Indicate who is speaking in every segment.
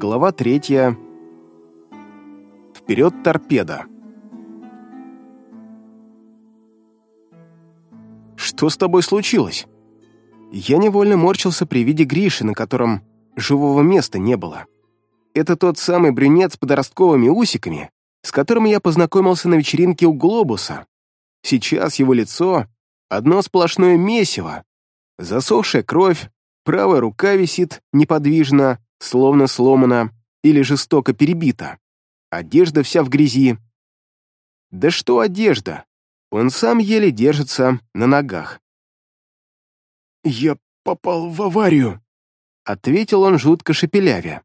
Speaker 1: Глава третья. Вперед торпеда. Что с тобой случилось? Я невольно морщился при виде Гриши, на котором живого места не было. Это тот самый брюнет с подростковыми усиками, с которым я познакомился на вечеринке у Глобуса. Сейчас его лицо — одно сплошное месиво. Засохшая кровь, правая рука висит неподвижно, словно сломана или жестоко перебита. Одежда вся в грязи. Да что одежда? Он сам еле держится на ногах.
Speaker 2: «Я попал в аварию», —
Speaker 1: ответил он жутко шепелявя.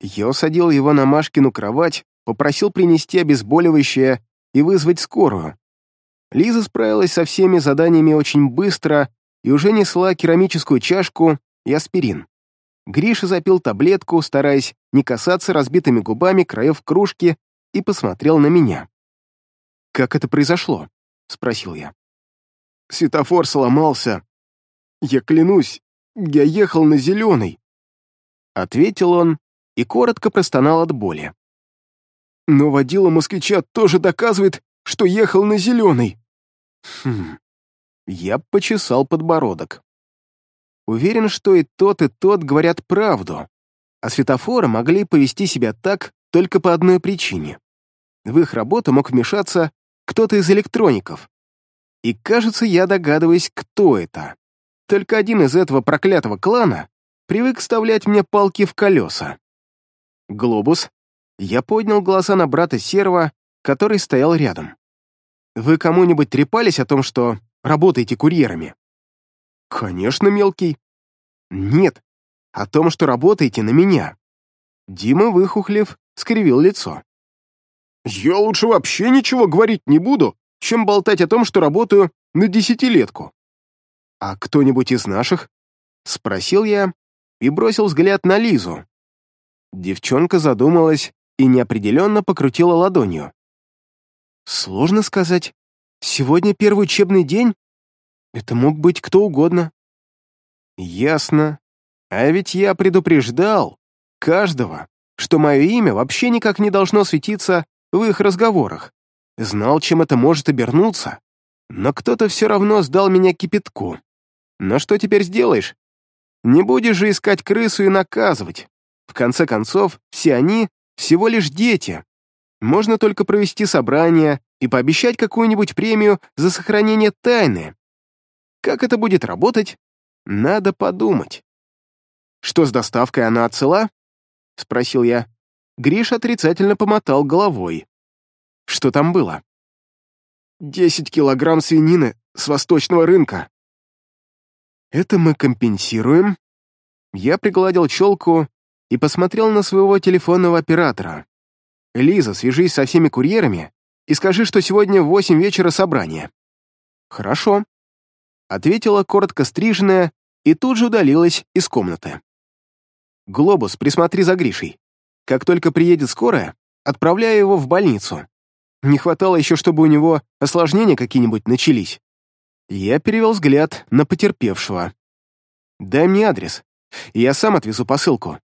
Speaker 1: Я усадил его на Машкину кровать, попросил принести обезболивающее и вызвать скорую. Лиза справилась со всеми заданиями очень быстро и уже несла керамическую чашку и аспирин. Гриша запил таблетку, стараясь не касаться разбитыми губами краев кружки, и посмотрел на меня. «Как это произошло?» — спросил я.
Speaker 2: «Светофор сломался. Я клянусь, я ехал на зеленый», —
Speaker 1: ответил он и коротко простонал от боли.
Speaker 2: «Но водила москвича тоже доказывает, что ехал на зеленый».
Speaker 1: «Хм...» Я почесал подбородок. Уверен, что и тот, и тот говорят правду, а светофоры могли повести себя так только по одной причине. В их работу мог вмешаться кто-то из электроников. И, кажется, я догадываюсь, кто это. Только один из этого проклятого клана привык вставлять мне палки в колеса. Глобус. Я поднял глаза на брата Серого, который стоял рядом. Вы кому-нибудь трепались о том, что работаете курьерами? «Конечно, мелкий». «Нет, о том, что работаете на меня». Дима, выхухлев, скривил лицо.
Speaker 2: «Я лучше вообще ничего говорить не буду, чем болтать о том, что работаю на десятилетку».
Speaker 1: «А кто-нибудь из наших?» — спросил я и бросил взгляд на Лизу. Девчонка задумалась и неопределенно покрутила ладонью. «Сложно сказать. Сегодня первый учебный день, это мог быть кто угодно. Ясно. А ведь я предупреждал каждого, что мое имя вообще никак не должно светиться в их разговорах. Знал, чем это может обернуться. Но кто-то все равно сдал меня кипятку. Но что теперь сделаешь? Не будешь же искать крысу и наказывать. В конце концов, все они всего лишь дети. Можно только провести собрание и пообещать какую-нибудь премию за сохранение тайны. Как это будет работать? Надо подумать. «Что с доставкой, она цела?» — спросил я. Гриш отрицательно помотал головой. «Что там было?»
Speaker 2: «Десять килограмм свинины с восточного рынка».
Speaker 1: «Это мы компенсируем?» Я пригладил челку и посмотрел на своего телефонного оператора. «Лиза, свяжись со всеми курьерами и скажи, что сегодня в восемь вечера собрание». «Хорошо», ответила коротко стриженная и тут же удалилась из комнаты. «Глобус, присмотри за Гришей. Как только приедет скорая, отправляю его в больницу. Не хватало еще, чтобы у него осложнения какие-нибудь начались». Я перевел взгляд на потерпевшего. «Дай мне адрес, я сам отвезу посылку».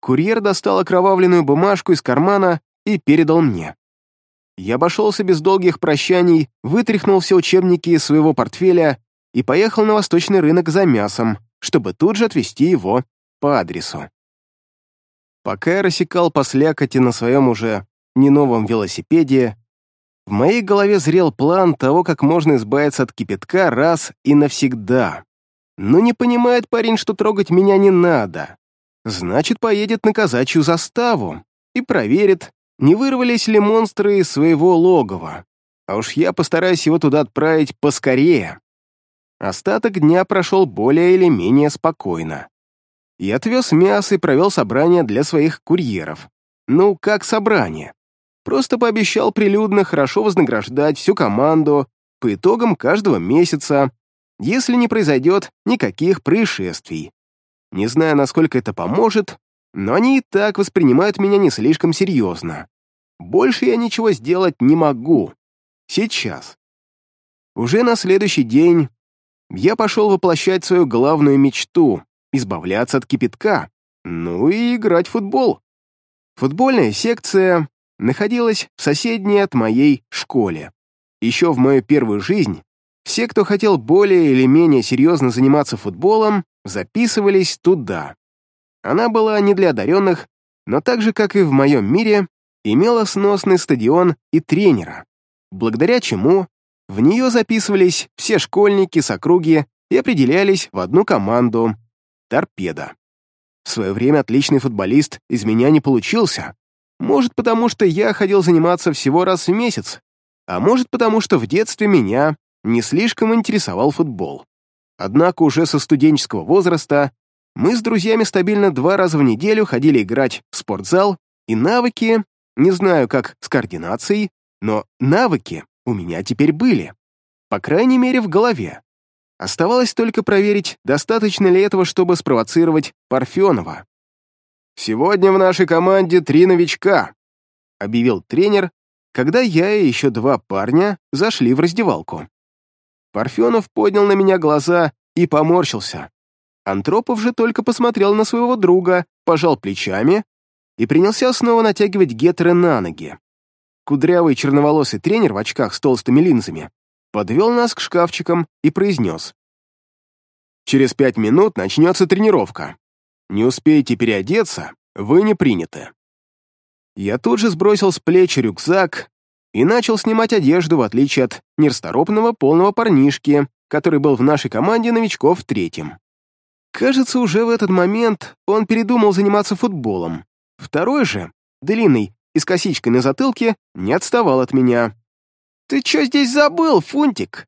Speaker 1: Курьер достал окровавленную бумажку из кармана и передал мне. Я обошелся без долгих прощаний, вытряхнул все учебники из своего портфеля и поехал на восточный рынок за мясом, чтобы тут же отвезти его по адресу. Пока я рассекал по слякоти на своем уже не новом велосипеде, в моей голове зрел план того, как можно избавиться от кипятка раз и навсегда. Но не понимает парень, что трогать меня не надо. Значит, поедет на казачью заставу и проверит, не вырвались ли монстры из своего логова. А уж я постараюсь его туда отправить поскорее. Остаток дня прошел более или менее спокойно. Я отвез мясо и провел собрание для своих курьеров. Ну, как собрание? Просто пообещал прилюдно хорошо вознаграждать всю команду по итогам каждого месяца, если не произойдет никаких происшествий. Не знаю, насколько это поможет, но они и так воспринимают меня не слишком серьезно. Больше я ничего сделать не могу. Сейчас. Уже на следующий день я пошел воплощать свою главную мечту — избавляться от кипятка, Ну и играть в футбол. Футбольная секция находилась в соседней от моей школе. Еще в мою первую жизнь все, кто хотел более или менее серьезно заниматься футболом, записывались туда. Она была не для одаренных, но так же, как и в моем мире, имела сносный стадион и тренера, благодаря чему в нее записывались все школьники с округи и определялись в одну команду — «Торпеда». В свое время отличный футболист из меня не получился. Может, потому что я ходил заниматься всего раз в месяц, а может, потому что в детстве меня не слишком интересовал футбол. Однако уже со студенческого возраста мы с друзьями стабильно два раза в неделю ходили играть в спортзал, и навыки, не знаю, как с координацией, но навыки у меня теперь были. По крайней мере, в голове. Оставалось только проверить, достаточно ли этого, чтобы спровоцировать Парфенова. «Сегодня в нашей команде три новичка», — объявил тренер, когда я и еще два парня зашли в раздевалку. Парфенов поднял на меня глаза и поморщился. Антропов же только посмотрел на своего друга, пожал плечами и принялся снова натягивать гетры на ноги. Кудрявый черноволосый тренер в очках с толстыми линзами подвел нас к шкафчикам и произнес. «Через пять минут начнется тренировка. Не успеете переодеться, вы не приняты». Я тут же сбросил с плеч рюкзак и начал снимать одежду, в отличие от нерасторопного полного парнишки, который был в нашей команде новичков в третьем. Кажется, уже в этот момент он передумал заниматься футболом. Второй же, длинный и с косичкой на затылке, не отставал от меня. «Ты что здесь забыл, Фунтик?»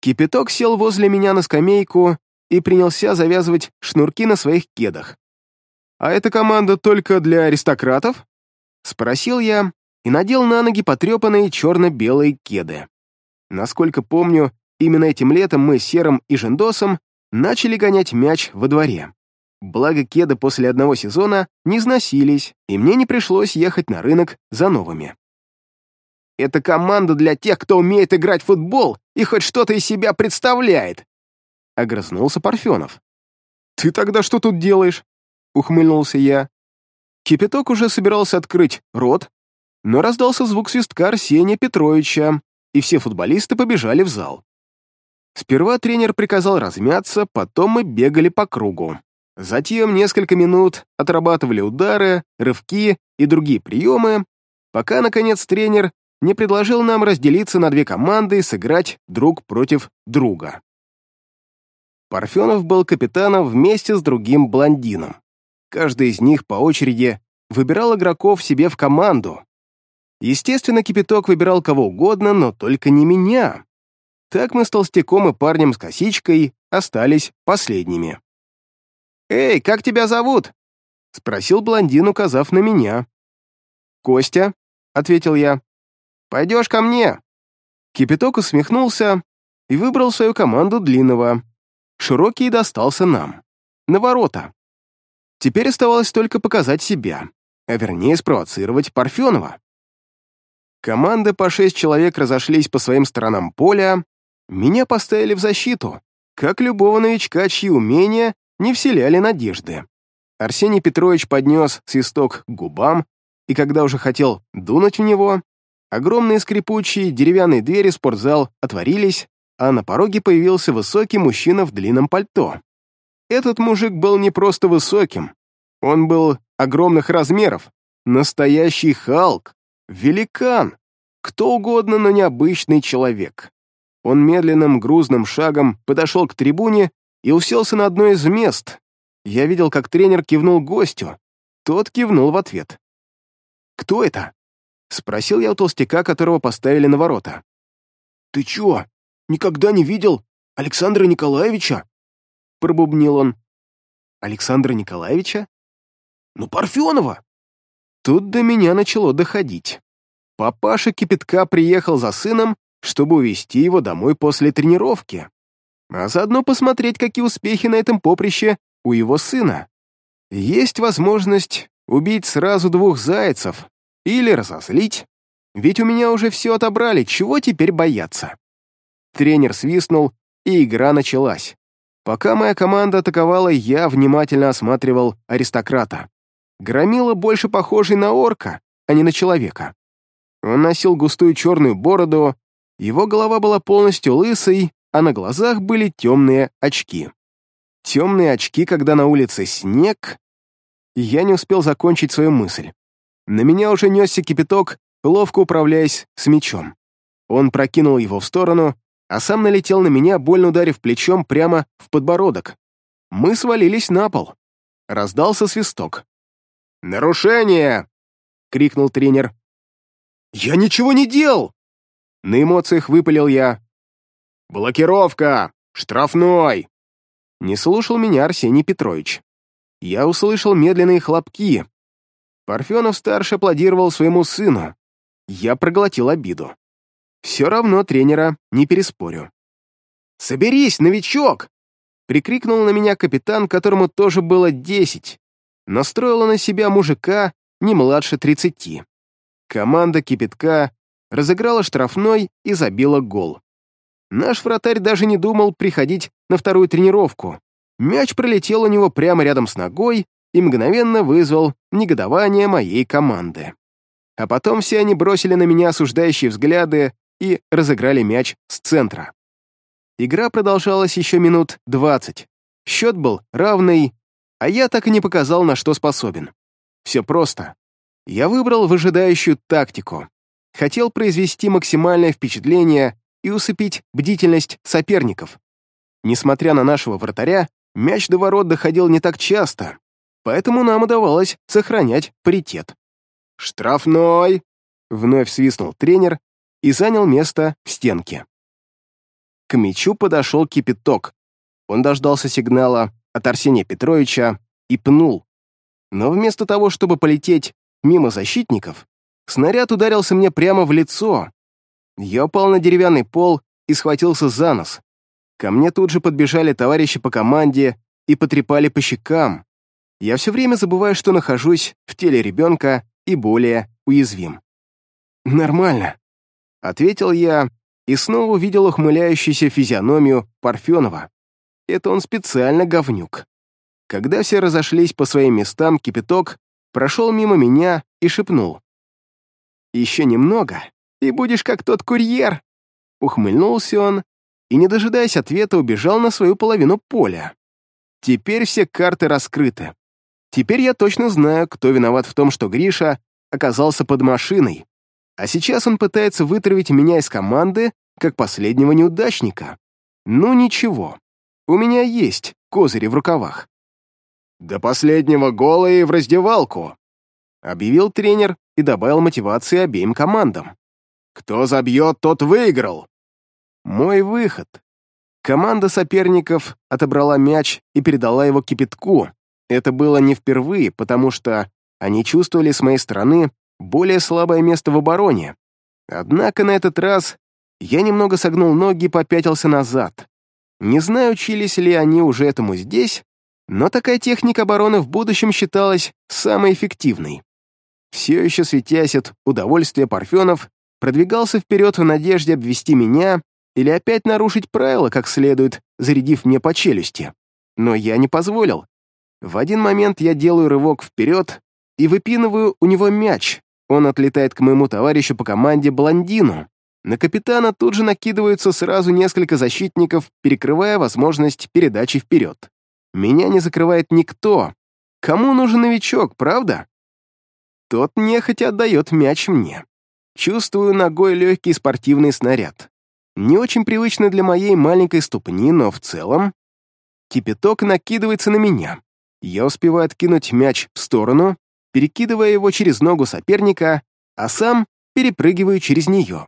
Speaker 1: Кипяток сел возле меня на скамейку и принялся завязывать шнурки на своих кедах. «А эта команда только для аристократов?» Спросил я и надел на ноги потрепанные черно-белые кеды. Насколько помню, именно этим летом мы с Серым и Жендосом начали гонять мяч во дворе. Благо кеды после одного сезона не сносились, и мне не пришлось ехать на рынок за новыми. Это команда для тех, кто умеет играть в футбол и хоть что-то из себя представляет!» Огрызнулся Парфенов. «Ты тогда что тут делаешь?» Ухмыльнулся я. Кипяток уже собирался открыть рот, но раздался звук свистка Арсения Петровича, и все футболисты побежали в зал. Сперва тренер приказал размяться, потом мы бегали по кругу. Затем несколько минут отрабатывали удары, рывки и другие приемы, пока, наконец, тренер не предложил нам разделиться на две команды и сыграть друг против друга. Парфенов был капитаном вместе с другим блондином. Каждый из них по очереди выбирал игроков себе в команду. Естественно, Кипяток выбирал кого угодно, но только не меня. Так мы с толстяком и парнем с косичкой остались последними. «Эй, как тебя зовут?» — спросил блондин, указав на меня. «Костя», — ответил я. Пойдешь ко мне?» Кипяток усмехнулся и выбрал свою команду длинного. Широкий достался нам. На ворота. Теперь оставалось только показать себя, а вернее спровоцировать Парфенова. Команды по шесть человек разошлись по своим сторонам поля, меня поставили в защиту, как любого новичка, чьи умения не вселяли надежды. Арсений Петрович поднес свисток к губам, и когда уже хотел дунуть в него, Огромные скрипучие деревянные двери спортзал отворились, а на пороге появился высокий мужчина в длинном пальто. Этот мужик был не просто высоким, он был огромных размеров, настоящий Халк, великан, кто угодно, но необычный человек. Он медленным грузным шагом подошел к трибуне и уселся на одно из мест. Я видел, как тренер кивнул гостю. Тот кивнул в ответ. «Кто это?» Спросил я у толстяка, которого поставили на ворота. «Ты чё, никогда не видел Александра Николаевича?» Пробубнил он. «Александра Николаевича?» «Ну, Парфенова!» Тут до меня начало доходить. Папаша Кипятка приехал за сыном, чтобы увезти его домой после тренировки, а заодно посмотреть, какие успехи на этом поприще у его сына. Есть возможность убить сразу двух зайцев, или разозлить. Ведь у меня уже все отобрали, чего теперь бояться? Тренер свистнул, и игра началась. Пока моя команда атаковала, я внимательно осматривал аристократа. Громила больше похожий на орка, а не на человека. Он носил густую черную бороду, его голова была полностью лысой, а на глазах были темные очки. Темные очки, когда на улице снег... Я не успел закончить свою мысль. На меня уже несся кипяток, ловко управляясь с мечом. Он прокинул его в сторону, а сам налетел на меня, больно ударив плечом прямо в подбородок. Мы свалились на пол. Раздался свисток. «Нарушение!» — крикнул тренер. «Я ничего не делал!» На эмоциях выпалил я. «Блокировка! Штрафной!» Не слушал меня Арсений Петрович. Я услышал медленные хлопки. Парфенов-старший аплодировал своему сыну. Я проглотил обиду. Все равно тренера не переспорю. «Соберись, новичок!» Прикрикнул на меня капитан, которому тоже было десять. Настроила на себя мужика не младше тридцати. Команда кипятка разыграла штрафной и забила гол. Наш вратарь даже не думал приходить на вторую тренировку. Мяч пролетел у него прямо рядом с ногой и мгновенно вызвал негодование моей команды. А потом все они бросили на меня осуждающие взгляды и разыграли мяч с центра. Игра продолжалась еще минут двадцать. Счет был равный, а я так и не показал, на что способен. Все просто. Я выбрал выжидающую тактику. Хотел произвести максимальное впечатление и усыпить бдительность соперников. Несмотря на нашего вратаря, мяч до ворот доходил не так часто, поэтому нам удавалось сохранять паритет. «Штрафной!» — вновь свистнул тренер и занял место в стенке. К мячу подошел кипяток. Он дождался сигнала от Арсения Петровича и пнул. Но вместо того, чтобы полететь мимо защитников, снаряд ударился мне прямо в лицо. Я упал на деревянный пол и схватился за нос. Ко мне тут же подбежали товарищи по команде и потрепали по щекам. Я все время забываю, что нахожусь в теле ребенка и более уязвим. «Нормально», — ответил я и снова увидел ухмыляющуюся физиономию Парфенова. Это он специально говнюк. Когда все разошлись по своим местам, кипяток прошел мимо меня и шепнул. «Еще немного, и будешь как тот курьер!» Ухмыльнулся он и, не дожидаясь ответа, убежал на свою половину поля. Теперь все карты раскрыты. Теперь я точно знаю, кто виноват в том, что Гриша оказался под машиной. А сейчас он пытается вытравить меня из команды, как последнего неудачника. Ну ничего, у меня есть козыри в рукавах. «До последнего гола и в раздевалку», — объявил тренер и добавил мотивации обеим командам. «Кто забьет, тот выиграл». Мой выход. Команда соперников отобрала мяч и передала его кипятку. Это было не впервые, потому что они чувствовали с моей стороны более слабое место в обороне. Однако на этот раз я немного согнул ноги и попятился назад. Не знаю, учились ли они уже этому здесь, но такая техника обороны в будущем считалась самой эффективной. Все еще светясь от удовольствия Парфенов, продвигался вперед в надежде обвести меня или опять нарушить правила как следует, зарядив мне по челюсти. Но я не позволил. В один момент я делаю рывок вперед и выпинываю у него мяч. Он отлетает к моему товарищу по команде блондину. На капитана тут же накидываются сразу несколько защитников, перекрывая возможность передачи вперед. Меня не закрывает никто. Кому нужен новичок, правда? Тот нехотя отдает мяч мне. Чувствую ногой легкий спортивный снаряд. Не очень привычно для моей маленькой ступни, но в целом... Кипяток накидывается на меня. Я успеваю откинуть мяч в сторону, перекидывая его через ногу соперника, а сам перепрыгиваю через нее.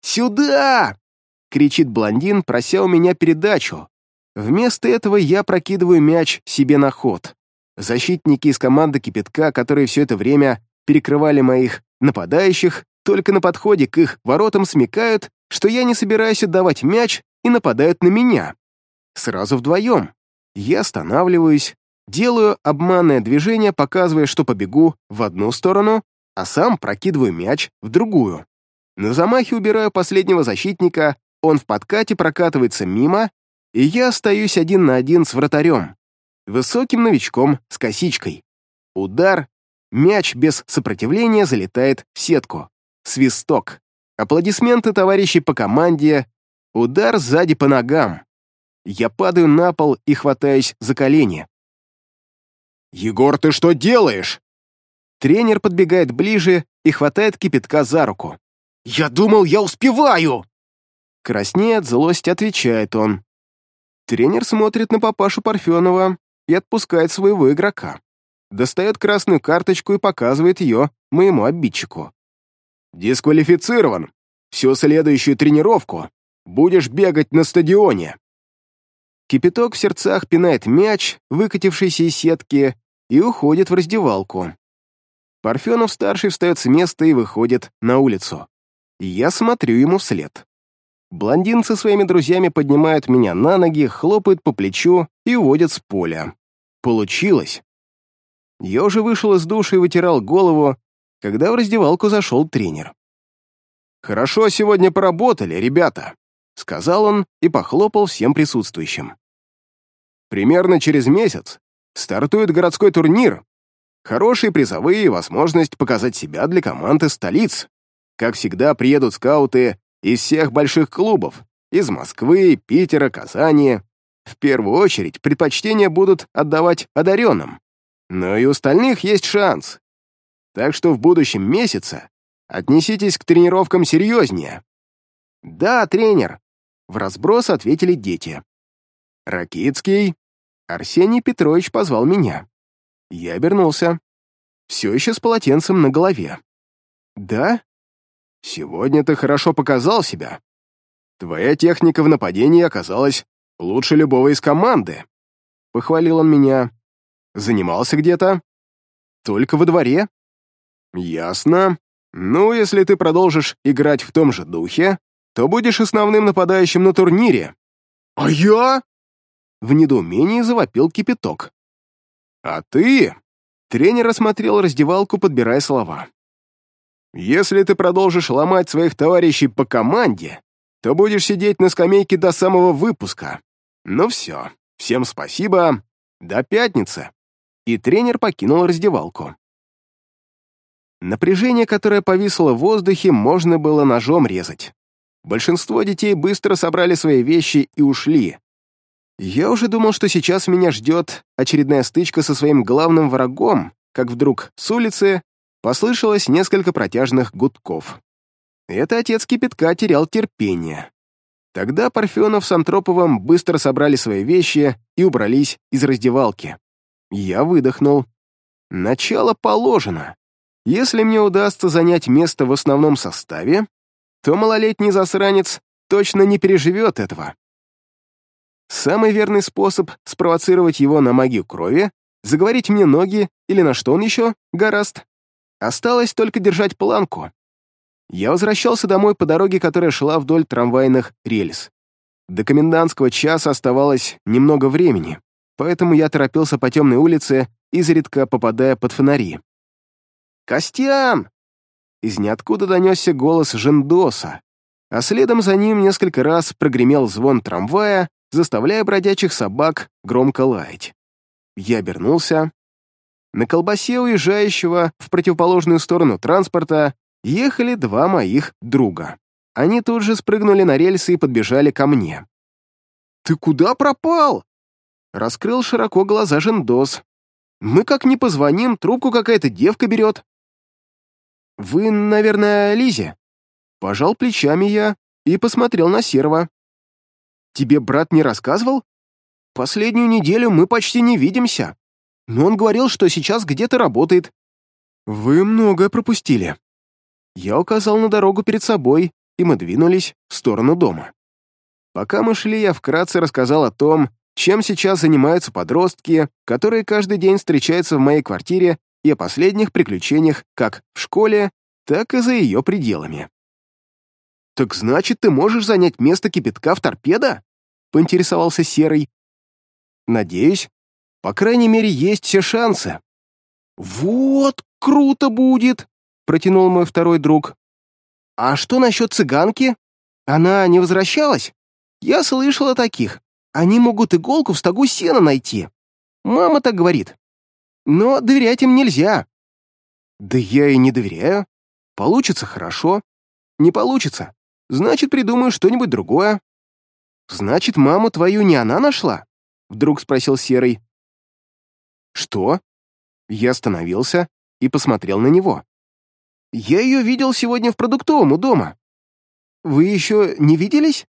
Speaker 1: «Сюда!» — кричит блондин, прося у меня передачу. Вместо этого я прокидываю мяч себе на ход. Защитники из команды «Кипятка», которые все это время перекрывали моих нападающих, только на подходе к их воротам смекают, что я не собираюсь отдавать мяч и нападают на меня. Сразу вдвоем. Я останавливаюсь, делаю обманное движение, показывая, что побегу в одну сторону, а сам прокидываю мяч в другую. На замахе убираю последнего защитника, он в подкате прокатывается мимо, и я остаюсь один на один с вратарем, высоким новичком с косичкой. Удар, мяч без сопротивления залетает в сетку. Свисток. Аплодисменты товарищей по команде. Удар сзади по ногам. Я падаю на пол и хватаюсь за колени.
Speaker 2: «Егор, ты что делаешь?»
Speaker 1: Тренер подбегает ближе и хватает кипятка за руку.
Speaker 2: «Я думал, я успеваю!»
Speaker 1: Краснеет злость, отвечает он. Тренер смотрит на папашу Парфенова и отпускает своего игрока. Достает красную карточку и показывает ее моему обидчику.
Speaker 2: «Дисквалифицирован. Всю следующую тренировку будешь бегать на стадионе».
Speaker 1: Кипяток в сердцах пинает мяч, выкатившийся из сетки, и уходит в раздевалку. Парфенов-старший встает с места и выходит на улицу. Я смотрю ему вслед. Блондин со своими друзьями поднимают меня на ноги, хлопают по плечу и уводят с поля. Получилось. Я уже вышел из душа и вытирал голову, когда в раздевалку зашел тренер.
Speaker 2: «Хорошо сегодня поработали, ребята», — сказал он и похлопал всем присутствующим. «Примерно через месяц стартует городской турнир. Хорошие призовые и возможность показать себя для команды столиц. Как всегда, приедут скауты из всех больших клубов, из Москвы, Питера, Казани. В первую очередь предпочтения будут отдавать одаренным. Но и у остальных есть шанс. Так что в будущем месяце отнеситесь к тренировкам серьезнее.
Speaker 1: «Да, тренер», — в разброс ответили дети.
Speaker 2: «Ракицкий?»
Speaker 1: Арсений Петрович позвал меня. Я обернулся. Все еще с полотенцем на голове. «Да?»
Speaker 2: Сегодня ты хорошо показал себя. Твоя техника в нападении оказалась лучше любого из команды. Похвалил он меня. Занимался где-то?
Speaker 1: Только во дворе.
Speaker 2: Ясно. Ну, если ты продолжишь играть в том же духе, то будешь основным нападающим на турнире.
Speaker 1: А я? В недоумении завопил кипяток.
Speaker 2: А ты?
Speaker 1: Тренер осмотрел раздевалку, подбирая слова.
Speaker 2: Если ты продолжишь ломать своих товарищей по команде, то будешь сидеть на скамейке до самого выпуска. Ну все, всем спасибо, до пятницы.
Speaker 1: И тренер покинул раздевалку. Напряжение, которое повисло в воздухе, можно было ножом резать. Большинство детей быстро собрали свои вещи и ушли. Я уже думал, что сейчас меня ждет очередная стычка со своим главным врагом, как вдруг с улицы Послышалось несколько протяжных гудков. Это отец кипятка терял терпение. Тогда Парфенов с Антроповым быстро собрали свои вещи и убрались из раздевалки. Я выдохнул. Начало положено. Если мне удастся занять место в основном составе, то малолетний засранец точно не переживет этого. Самый верный способ спровоцировать его на магию крови — заговорить мне ноги или на что он еще гораст. Осталось только держать планку. Я возвращался домой по дороге, которая шла вдоль трамвайных рельс. До комендантского часа оставалось немного времени, поэтому я торопился по темной улице, изредка попадая под фонари. «Костян!» Из ниоткуда донесся голос Жендоса, а следом за ним несколько раз прогремел звон трамвая, заставляя бродячих собак громко лаять. Я обернулся на колбасе уезжающего в противоположную сторону транспорта ехали два моих друга. Они тут же спрыгнули на рельсы и подбежали ко мне.
Speaker 2: «Ты куда пропал?»
Speaker 1: Раскрыл широко глаза Жендос. «Мы как не позвоним, трубку какая-то девка берет». «Вы, наверное, Лизе?» Пожал плечами я и посмотрел на Серого. «Тебе брат не рассказывал? Последнюю неделю мы почти не видимся но он говорил, что сейчас где-то работает. Вы многое пропустили. Я указал на дорогу перед собой, и мы двинулись в сторону дома. Пока мы шли, я вкратце рассказал о том, чем сейчас занимаются подростки, которые каждый день встречаются в моей квартире, и о последних приключениях как в школе, так и за ее пределами. «Так значит, ты можешь занять место кипятка в торпедо?» — поинтересовался Серый. «Надеюсь, по крайней мере, есть все шансы. «Вот круто будет!» — протянул мой второй друг. «А что насчет цыганки? Она не возвращалась? Я слышал о таких. Они могут иголку в стогу сена найти. Мама так говорит. Но доверять им нельзя. Да я и не доверяю. Получится хорошо. Не получится. Значит, придумаю что-нибудь другое. Значит, маму твою не она нашла? Вдруг спросил Серый. Что? Я остановился и посмотрел на него. Я ее видел сегодня в продуктовом у дома. Вы еще не виделись?